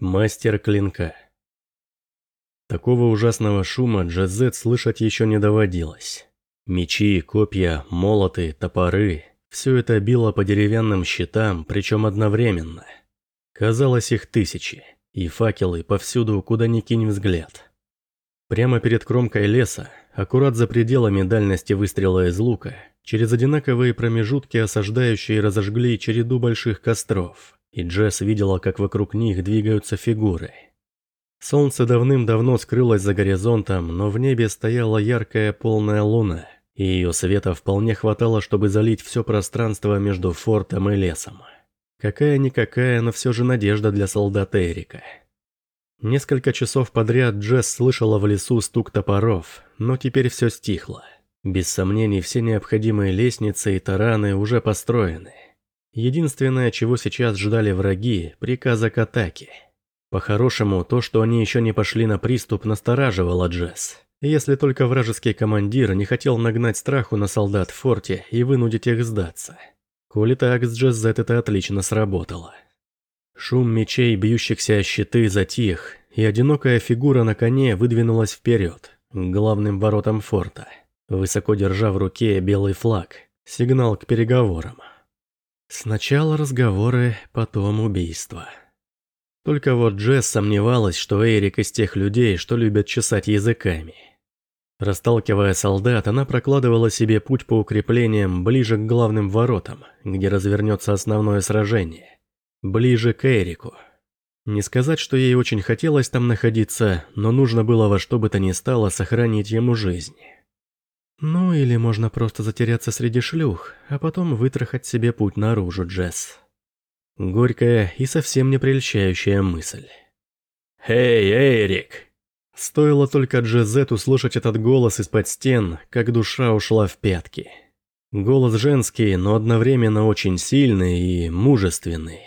Мастер клинка. Такого ужасного шума Джазет слышать еще не доводилось. Мечи, копья, молоты, топоры – все это било по деревянным щитам, причем одновременно. Казалось их тысячи, и факелы повсюду, куда ни кинь взгляд. Прямо перед кромкой леса, аккурат за пределами дальности выстрела из лука, через одинаковые промежутки осаждающие разожгли череду больших костров – и Джесс видела, как вокруг них двигаются фигуры. Солнце давным-давно скрылось за горизонтом, но в небе стояла яркая полная луна, и ее света вполне хватало, чтобы залить все пространство между фортом и лесом. Какая-никакая, но все же надежда для солдата Эрика. Несколько часов подряд Джесс слышала в лесу стук топоров, но теперь все стихло. Без сомнений, все необходимые лестницы и тараны уже построены. Единственное, чего сейчас ждали враги – приказа к атаке. По-хорошему, то, что они еще не пошли на приступ, настораживало Джесс. Если только вражеский командир не хотел нагнать страху на солдат в форте и вынудить их сдаться. Коли так, с Джеззет это отлично сработало. Шум мечей, бьющихся о щиты, затих, и одинокая фигура на коне выдвинулась вперед, к главным воротам форта, высоко держа в руке белый флаг, сигнал к переговорам. Сначала разговоры, потом убийство. Только вот Джесс сомневалась, что Эрик из тех людей, что любят чесать языками. Расталкивая солдат, она прокладывала себе путь по укреплениям ближе к главным воротам, где развернется основное сражение. Ближе к Эрику. Не сказать, что ей очень хотелось там находиться, но нужно было во что бы то ни стало сохранить ему жизнь. Ну или можно просто затеряться среди шлюх, а потом вытрахать себе путь наружу, Джесс. Горькая и совсем не прельщающая мысль. «Эй, Эрик!» Стоило только Джезет услышать этот голос из-под стен, как душа ушла в пятки. Голос женский, но одновременно очень сильный и мужественный.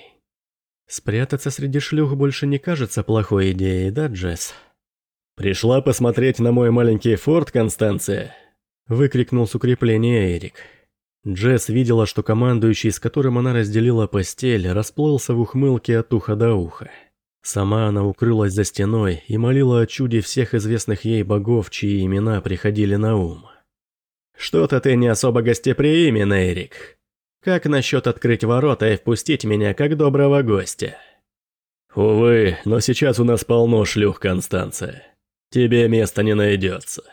Спрятаться среди шлюх больше не кажется плохой идеей, да, Джесс? «Пришла посмотреть на мой маленький форт, Констанция?» Выкрикнул с укрепления Эрик. Джесс видела, что командующий, с которым она разделила постель, расплылся в ухмылке от уха до уха. Сама она укрылась за стеной и молила о чуде всех известных ей богов, чьи имена приходили на ум. «Что-то ты не особо гостеприимен, Эрик. Как насчет открыть ворота и впустить меня как доброго гостя?» «Увы, но сейчас у нас полно шлюх, Констанция. Тебе места не найдется».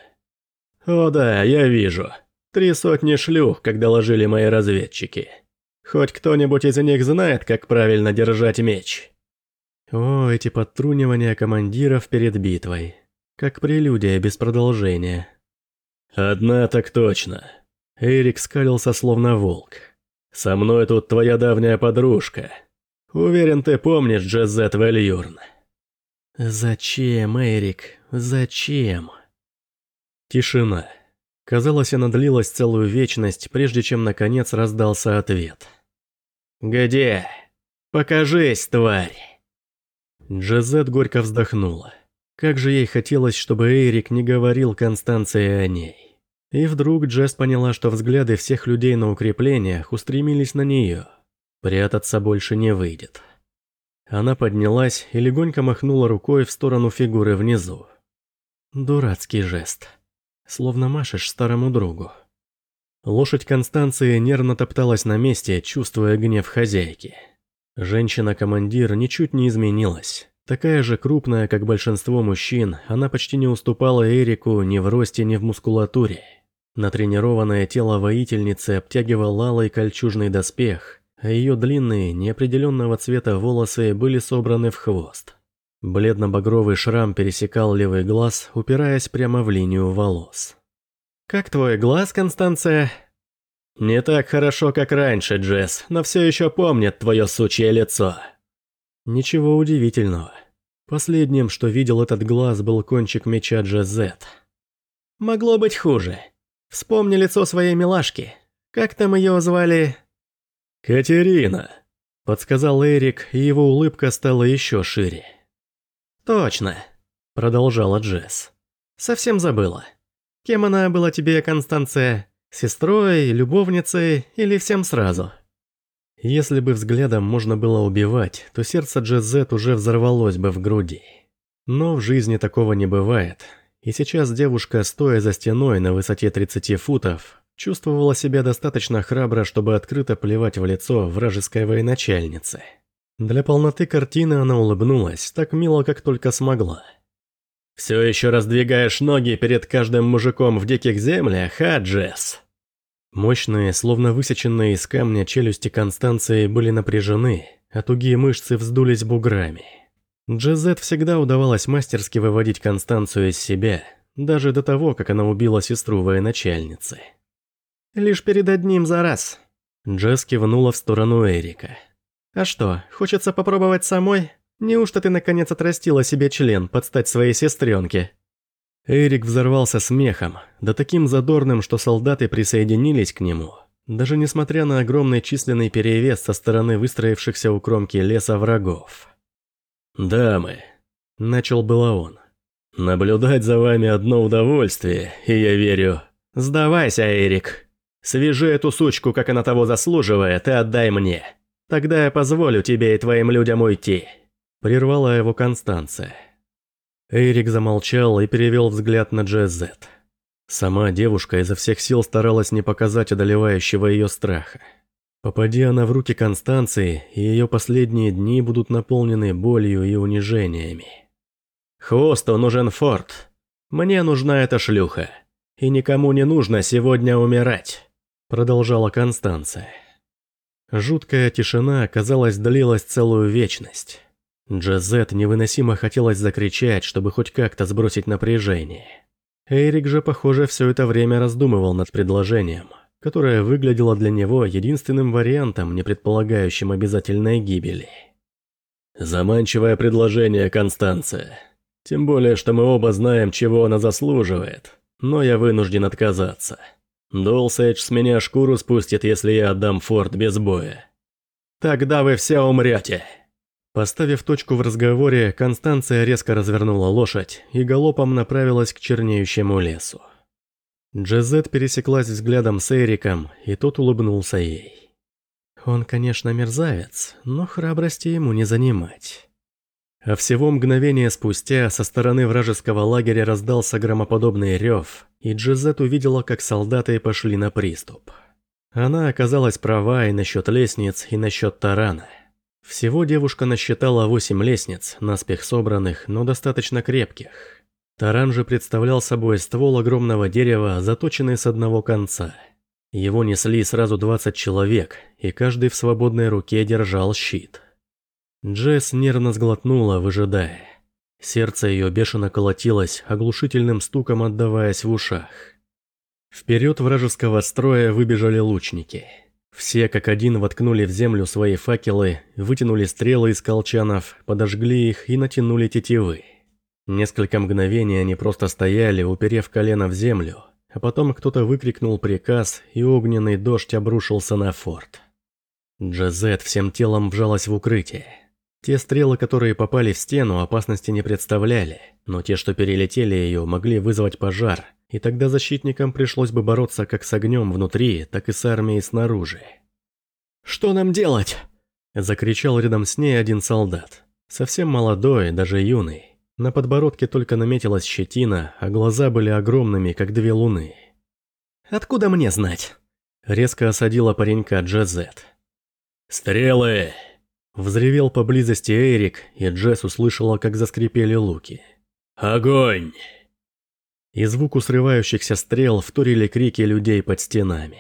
«О да, я вижу. Три сотни шлюх, как доложили мои разведчики. Хоть кто-нибудь из них знает, как правильно держать меч?» О, эти подтрунивания командиров перед битвой. Как прелюдия без продолжения. «Одна так точно». Эрик скалился словно волк. «Со мной тут твоя давняя подружка. Уверен, ты помнишь Джезет Вальюрн». «Зачем, Эрик? Зачем?» Тишина. Казалось, она длилась целую вечность, прежде чем наконец раздался ответ. «Где? Покажись, тварь!» Джазет горько вздохнула. Как же ей хотелось, чтобы Эрик не говорил Констанции о ней. И вдруг Джесс поняла, что взгляды всех людей на укреплениях устремились на нее. Прятаться больше не выйдет. Она поднялась и легонько махнула рукой в сторону фигуры внизу. Дурацкий жест словно машешь старому другу. Лошадь Констанции нервно топталась на месте, чувствуя гнев хозяйки. Женщина-командир ничуть не изменилась. Такая же крупная, как большинство мужчин, она почти не уступала Эрику ни в росте, ни в мускулатуре. Натренированное тело воительницы обтягивал алый кольчужный доспех, а ее длинные, неопределенного цвета волосы были собраны в хвост. Бледно-багровый шрам пересекал левый глаз, упираясь прямо в линию волос. «Как твой глаз, Констанция?» «Не так хорошо, как раньше, Джесс, но все еще помнит твое сучье лицо». Ничего удивительного. Последним, что видел этот глаз, был кончик меча Джезет. «Могло быть хуже. Вспомни лицо своей милашки. Как там ее звали?» «Катерина», — подсказал Эрик, и его улыбка стала еще шире. «Точно», — продолжала Джесс. «Совсем забыла. Кем она была тебе, Констанция? Сестрой, любовницей или всем сразу?» Если бы взглядом можно было убивать, то сердце Джезет уже взорвалось бы в груди. Но в жизни такого не бывает, и сейчас девушка, стоя за стеной на высоте 30 футов, чувствовала себя достаточно храбро, чтобы открыто плевать в лицо вражеской военачальнице. Для полноты картины она улыбнулась, так мило, как только смогла. «Все еще раздвигаешь ноги перед каждым мужиком в диких землях, а, Джесс?» Мощные, словно высеченные из камня челюсти Констанции были напряжены, а тугие мышцы вздулись буграми. Джезет всегда удавалось мастерски выводить Констанцию из себя, даже до того, как она убила сестру военачальницы. «Лишь перед одним за раз», — Джесс кивнула в сторону Эрика. «А что, хочется попробовать самой? Неужто ты наконец отрастила себе член под стать своей сестренке?» Эрик взорвался смехом, да таким задорным, что солдаты присоединились к нему, даже несмотря на огромный численный перевес со стороны выстроившихся у кромки леса врагов. «Дамы», — начал было он, — «наблюдать за вами одно удовольствие, и я верю...» «Сдавайся, Эрик. Свяжи эту сучку, как она того заслуживает, и отдай мне. Тогда я позволю тебе и твоим людям уйти», — прервала его Констанция. Эрик замолчал и перевел взгляд на Джезет. Сама девушка изо всех сил старалась не показать одолевающего ее страха. Попади она в руки Констанции, и ее последние дни будут наполнены болью и унижениями. «Хвосту нужен форт. Мне нужна эта шлюха. И никому не нужно сегодня умирать», — продолжала Констанция. Жуткая тишина, казалось, длилась целую вечность. Джазет невыносимо хотелось закричать, чтобы хоть как-то сбросить напряжение. Эрик же, похоже, все это время раздумывал над предложением, которое выглядело для него единственным вариантом, не предполагающим обязательной гибели. «Заманчивое предложение, Констанция. Тем более, что мы оба знаем, чего она заслуживает, но я вынужден отказаться. Долсейдж с меня шкуру спустит, если я отдам форт без боя. Тогда вы все умрете!» Поставив точку в разговоре, Констанция резко развернула лошадь и галопом направилась к чернеющему лесу. Джезет пересеклась взглядом с Эриком, и тот улыбнулся ей. Он, конечно, мерзавец, но храбрости ему не занимать. А всего мгновение спустя со стороны вражеского лагеря раздался громоподобный рев, и Джезет увидела, как солдаты пошли на приступ. Она оказалась права и насчет лестниц, и насчет тарана – всего девушка насчитала восемь лестниц, наспех собранных, но достаточно крепких. Таран же представлял собой ствол огромного дерева, заточенный с одного конца. Его несли сразу 20 человек, и каждый в свободной руке держал щит. Джесс нервно сглотнула, выжидая. Сердце ее бешено колотилось, оглушительным стуком отдаваясь в ушах. Вперед вражеского строя выбежали лучники – все как один воткнули в землю свои факелы, вытянули стрелы из колчанов, подожгли их и натянули тетивы. Несколько мгновений они просто стояли, уперев колено в землю, а потом кто-то выкрикнул приказ, и огненный дождь обрушился на форт. Джазет всем телом вжалась в укрытие. Те стрелы, которые попали в стену, опасности не представляли, но те, что перелетели ее, могли вызвать пожар, и тогда защитникам пришлось бы бороться как с огнем внутри, так и с армией снаружи. «Что нам делать?» – закричал рядом с ней один солдат. Совсем молодой, даже юный. На подбородке только наметилась щетина, а глаза были огромными, как две луны. «Откуда мне знать?» – резко осадила паренька Джезет. «Стрелы!» – взревел поблизости Эрик, и Джесс услышала, как заскрипели луки. «Огонь!» и звуку срывающихся стрел вторили крики людей под стенами.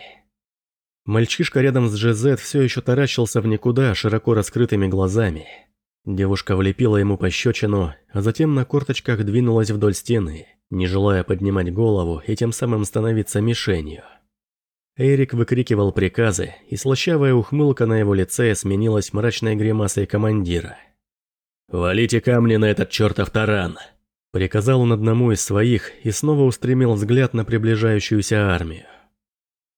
Мальчишка рядом с Джезет все еще таращился в никуда широко раскрытыми глазами. Девушка влепила ему пощечину, а затем на корточках двинулась вдоль стены, не желая поднимать голову и тем самым становиться мишенью. Эрик выкрикивал приказы, и слащавая ухмылка на его лице сменилась мрачной гримасой командира. «Валите камни на этот чертов таран!» Приказал он одному из своих и снова устремил взгляд на приближающуюся армию.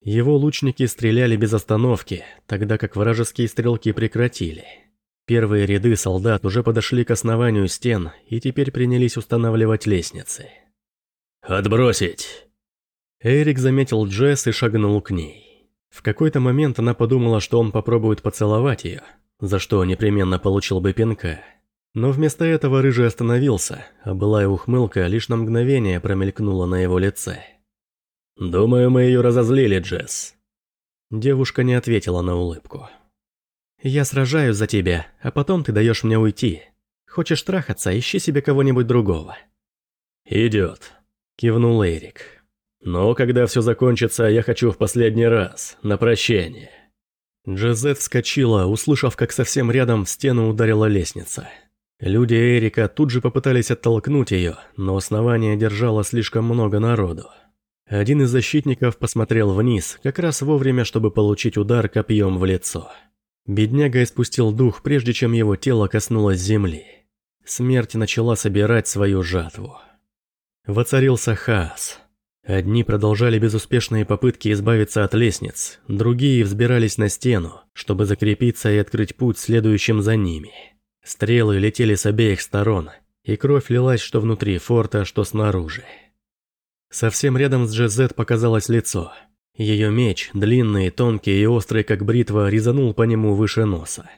Его лучники стреляли без остановки, тогда как вражеские стрелки прекратили. Первые ряды солдат уже подошли к основанию стен и теперь принялись устанавливать лестницы. «Отбросить!» Эрик заметил Джесс и шагнул к ней. В какой-то момент она подумала, что он попробует поцеловать ее, за что непременно получил бы пинка. Но вместо этого Рыжий остановился, а былая ухмылка лишь на мгновение промелькнула на его лице. «Думаю, мы ее разозлили, Джесс». Девушка не ответила на улыбку. «Я сражаюсь за тебя, а потом ты даешь мне уйти. Хочешь трахаться, ищи себе кого-нибудь другого». «Идет», – кивнул Эрик. «Но когда все закончится, я хочу в последний раз, на прощение». Джезет вскочила, услышав, как совсем рядом в стену ударила лестница. Люди Эрика тут же попытались оттолкнуть ее, но основание держало слишком много народу. Один из защитников посмотрел вниз, как раз вовремя, чтобы получить удар копьем в лицо. Бедняга испустил дух, прежде чем его тело коснулось земли. Смерть начала собирать свою жатву. Воцарился хаос. Одни продолжали безуспешные попытки избавиться от лестниц, другие взбирались на стену, чтобы закрепиться и открыть путь следующим за ними. Стрелы летели с обеих сторон, и кровь лилась что внутри форта, что снаружи. Совсем рядом с Джезет показалось лицо. Ее меч, длинный, тонкий и острый, как бритва, резанул по нему выше носа.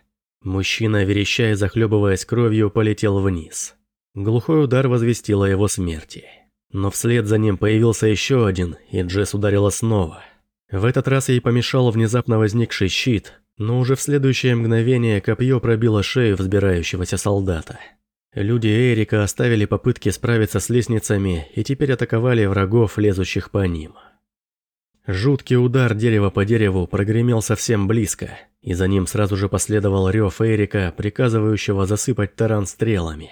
Мужчина, верещая и захлебываясь кровью, полетел вниз. Глухой удар возвестил о его смерти. Но вслед за ним появился еще один, и Джесс ударила снова. В этот раз ей помешал внезапно возникший щит, но уже в следующее мгновение копье пробило шею взбирающегося солдата. Люди Эрика оставили попытки справиться с лестницами и теперь атаковали врагов, лезущих по ним. Жуткий удар дерева по дереву прогремел совсем близко, и за ним сразу же последовал рев Эрика, приказывающего засыпать таран стрелами.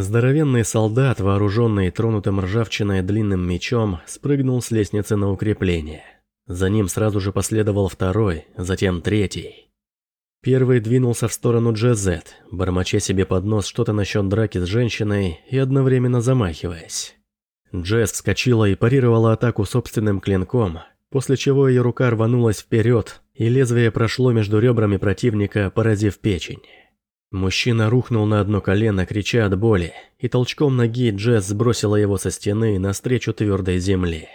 Здоровенный солдат, вооруженный тронутым ржавчиной длинным мечом, спрыгнул с лестницы на укрепление – за ним сразу же последовал второй, затем третий. Первый двинулся в сторону Джезет, бормоча себе под нос что-то насчет драки с женщиной и одновременно замахиваясь. Джесс вскочила и парировала атаку собственным клинком, после чего ее рука рванулась вперед, и лезвие прошло между ребрами противника, поразив печень. Мужчина рухнул на одно колено, крича от боли, и толчком ноги Джесс сбросила его со стены навстречу твердой земле.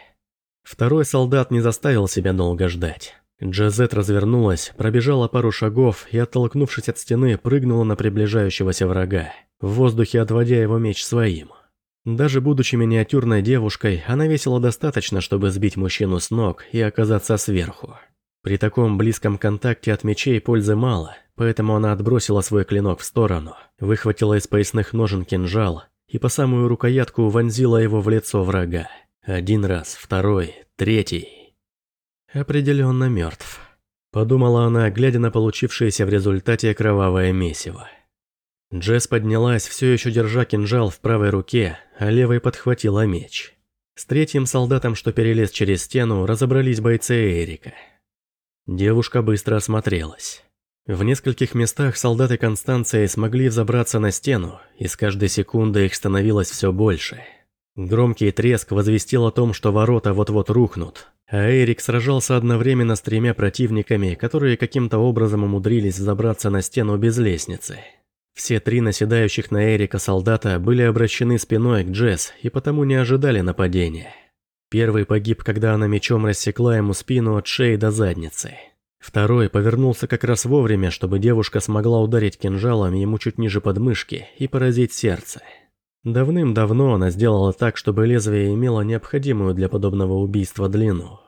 Второй солдат не заставил себя долго ждать. Джазет развернулась, пробежала пару шагов и, оттолкнувшись от стены, прыгнула на приближающегося врага, в воздухе отводя его меч своим. Даже будучи миниатюрной девушкой, она весила достаточно, чтобы сбить мужчину с ног и оказаться сверху. При таком близком контакте от мечей пользы мало, поэтому она отбросила свой клинок в сторону, выхватила из поясных ножен кинжал и по самую рукоятку вонзила его в лицо врага. Один раз, второй, третий. Определенно мертв. Подумала она, глядя на получившееся в результате кровавое месиво. Джесс поднялась, все еще держа кинжал в правой руке, а левой подхватила меч. С третьим солдатом, что перелез через стену, разобрались бойцы Эрика. Девушка быстро осмотрелась. В нескольких местах солдаты Констанции смогли взобраться на стену, и с каждой секундой их становилось все больше – Громкий треск возвестил о том, что ворота вот-вот рухнут, а Эрик сражался одновременно с тремя противниками, которые каким-то образом умудрились забраться на стену без лестницы. Все три наседающих на Эрика солдата были обращены спиной к Джесс и потому не ожидали нападения. Первый погиб, когда она мечом рассекла ему спину от шеи до задницы. Второй повернулся как раз вовремя, чтобы девушка смогла ударить кинжалом ему чуть ниже подмышки и поразить сердце. Давным-давно она сделала так, чтобы лезвие имело необходимую для подобного убийства длину.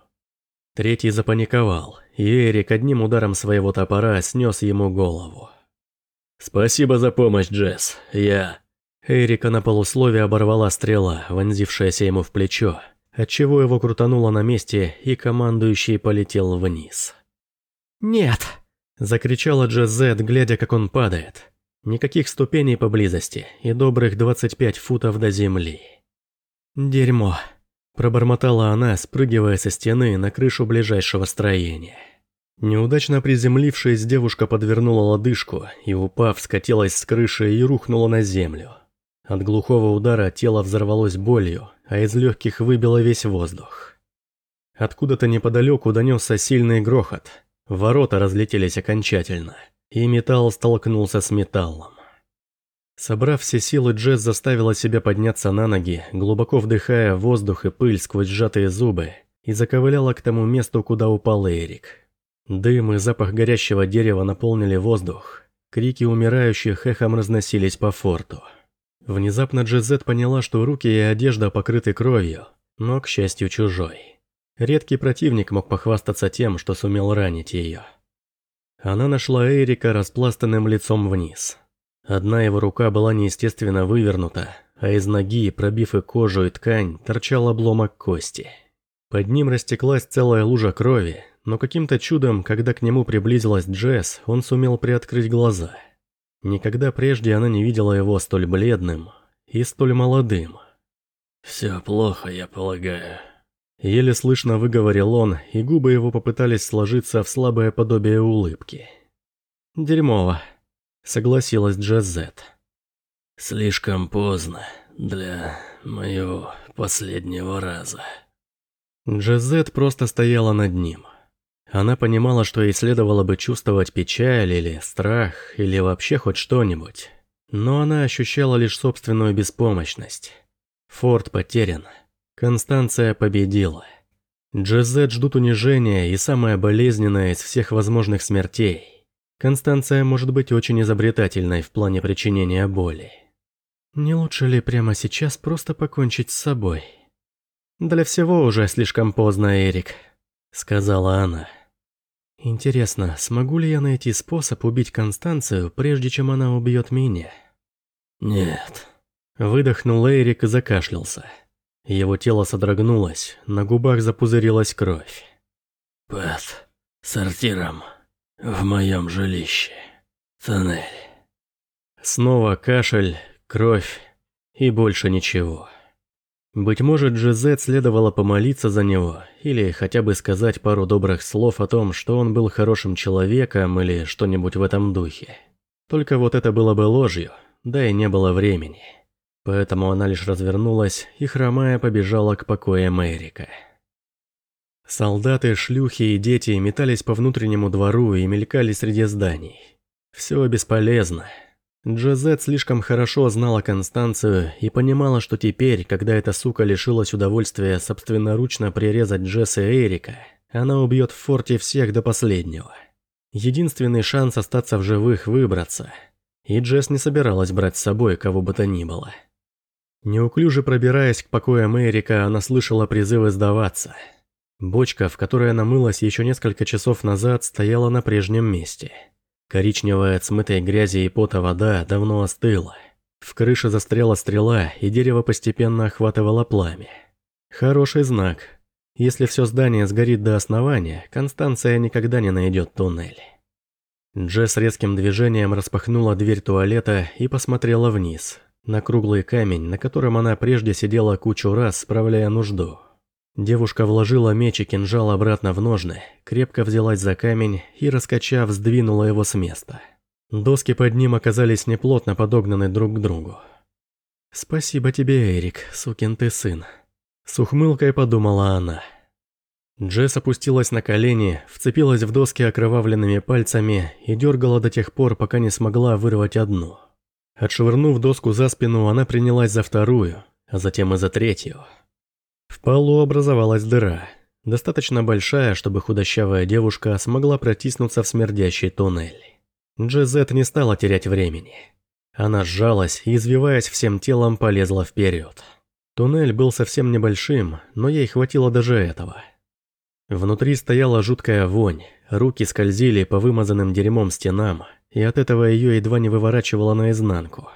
Третий запаниковал, и Эрик одним ударом своего топора снес ему голову. «Спасибо за помощь, Джесс. Я...» Эрика на полусловие оборвала стрела, вонзившаяся ему в плечо, отчего его крутануло на месте, и командующий полетел вниз. «Нет!» – закричала Джезет, глядя, как он падает. Никаких ступеней поблизости и добрых 25 футов до земли. «Дерьмо», – пробормотала она, спрыгивая со стены на крышу ближайшего строения. Неудачно приземлившись, девушка подвернула лодыжку и, упав, скатилась с крыши и рухнула на землю. От глухого удара тело взорвалось болью, а из легких выбило весь воздух. Откуда-то неподалеку донесся сильный грохот. Ворота разлетелись окончательно – и металл столкнулся с металлом. Собрав все силы, Джесс заставила себя подняться на ноги, глубоко вдыхая воздух и пыль сквозь сжатые зубы, и заковыляла к тому месту, куда упал Эрик. Дым и запах горящего дерева наполнили воздух. Крики умирающих эхом разносились по форту. Внезапно Джезет поняла, что руки и одежда покрыты кровью, но, к счастью, чужой. Редкий противник мог похвастаться тем, что сумел ранить ее. Она нашла Эрика распластанным лицом вниз. Одна его рука была неестественно вывернута, а из ноги, пробив и кожу, и ткань, торчал обломок кости. Под ним растеклась целая лужа крови, но каким-то чудом, когда к нему приблизилась Джесс, он сумел приоткрыть глаза. Никогда прежде она не видела его столь бледным и столь молодым. «Все плохо, я полагаю». Еле слышно выговорил он, и губы его попытались сложиться в слабое подобие улыбки. «Дерьмово», — согласилась Джазет. «Слишком поздно для моего последнего раза». Джазет просто стояла над ним. Она понимала, что ей следовало бы чувствовать печаль или страх, или вообще хоть что-нибудь. Но она ощущала лишь собственную беспомощность. Форд потерян. Констанция победила. Джезет ждут унижения и самое болезненное из всех возможных смертей. Констанция может быть очень изобретательной в плане причинения боли. Не лучше ли прямо сейчас просто покончить с собой? «Для всего уже слишком поздно, Эрик», — сказала она. «Интересно, смогу ли я найти способ убить Констанцию, прежде чем она убьет меня?» «Нет». Выдохнул Эрик и закашлялся. Его тело содрогнулось, на губах запузырилась кровь. «Под сортиром, в моем жилище, тоннель». Снова кашель, кровь и больше ничего. Быть может, Джизет следовало помолиться за него, или хотя бы сказать пару добрых слов о том, что он был хорошим человеком или что-нибудь в этом духе. Только вот это было бы ложью, да и не было времени. Поэтому она лишь развернулась и, хромая, побежала к покоям Эрика. Солдаты, шлюхи и дети метались по внутреннему двору и мелькали среди зданий. Все бесполезно. Джозет слишком хорошо знала Констанцию и понимала, что теперь, когда эта сука лишилась удовольствия собственноручно прирезать Джесса и Эрика, она убьет в форте всех до последнего. Единственный шанс остаться в живых – выбраться. И Джесс не собиралась брать с собой кого бы то ни было. Неуклюже пробираясь к покоям Эрика, она слышала призывы сдаваться. Бочка, в которой она мылась еще несколько часов назад, стояла на прежнем месте – Коричневая от смытой грязи и пота вода давно остыла. В крыше застряла стрела, и дерево постепенно охватывало пламя. Хороший знак. Если все здание сгорит до основания, Констанция никогда не найдет туннель. Джесс резким движением распахнула дверь туалета и посмотрела вниз, на круглый камень, на котором она прежде сидела кучу раз, справляя нужду. Девушка вложила меч и кинжал обратно в ножны, крепко взялась за камень и, раскачав, сдвинула его с места. Доски под ним оказались неплотно подогнаны друг к другу. «Спасибо тебе, Эрик, сукин ты сын», — с ухмылкой подумала она. Джесс опустилась на колени, вцепилась в доски окровавленными пальцами и дергала до тех пор, пока не смогла вырвать одну. Отшвырнув доску за спину, она принялась за вторую, а затем и за третью. В полу образовалась дыра, достаточно большая, чтобы худощавая девушка смогла протиснуться в смердящий туннель. Джезет не стала терять времени. Она сжалась и, извиваясь всем телом, полезла вперед. Туннель был совсем небольшим, но ей хватило даже этого. Внутри стояла жуткая вонь, руки скользили по вымазанным дерьмом стенам, и от этого ее едва не выворачивало наизнанку.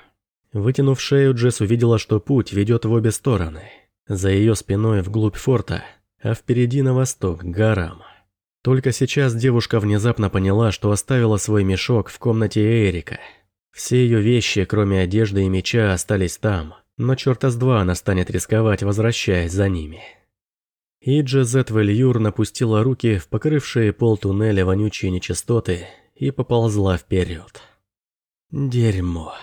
Вытянув шею, Джесс увидела, что путь ведет в обе стороны – за ее спиной вглубь форта, а впереди на восток, к горам. Только сейчас девушка внезапно поняла, что оставила свой мешок в комнате Эрика. Все ее вещи, кроме одежды и меча, остались там, но черта с два она станет рисковать, возвращаясь за ними. И Джезет Вельюр напустила руки в покрывшие пол туннеля вонючие нечистоты и поползла вперед. Дерьмо.